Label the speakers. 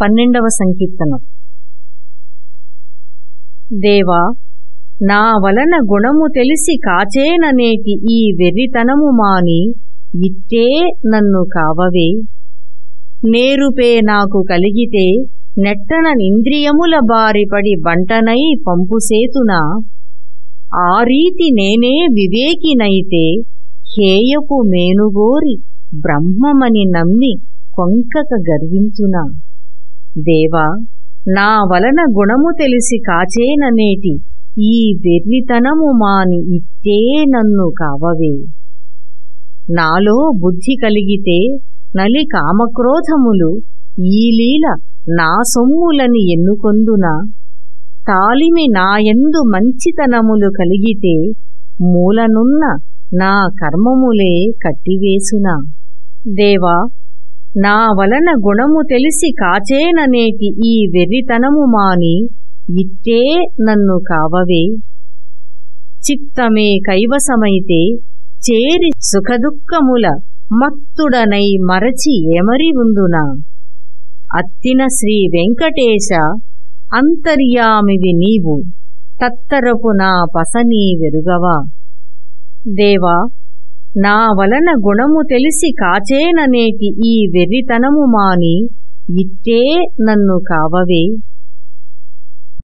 Speaker 1: పన్నెండవ సంకీర్తనం. దేవా నా వలన గుణము తెలిసి కాచేననేటి ఈ వెర్రితనము మాని ఇట్టే నన్ను కావవే. నేరుపే నాకు కలిగితే నెట్టన నింద్రియముల బారిపడి బంటనై పంపుసేతునా. ఆ రీతి నేనే వివేకినైతే హేయపు మేనుగోరి బ్రహ్మమని నమ్మి కొంకక గర్వింతునా. దేవా నా వలన గుణము తెలిసి కాచేననేటి ఈ వెర్రితనము మాని ఇట్టే నన్ను కావవే. నాలో బుద్ధి కలిగితే నలి కామక్రోధములు ఈ లీల నా సొమ్ములని ఎన్నుకొందునా. తాలిమి నాయందు మంచితనములు కలిగితే మూలనున్న నా కర్మములే కట్టివేసునా. దేవా నా వలన గుణము తెలిసి కాచేననేటి ఈ వెర్రితనము మాని ఇట్టే నన్ను కావవే. చిత్తమే కైవసమైతే చేరి సుఖదుఃఖముల మత్తుడనై మరచి ఏమరి ఉందునా? అత్తిన శ్రీ వెంకటేశ అంతర్యామివి నీవు తత్తరపు నా పసనీ వెరుగవా? దేవా నా వలన గుణము తెలిసి కాచేననేటి ఈ వెర్రితనము మాని ఇట్టే నన్ను కావవే.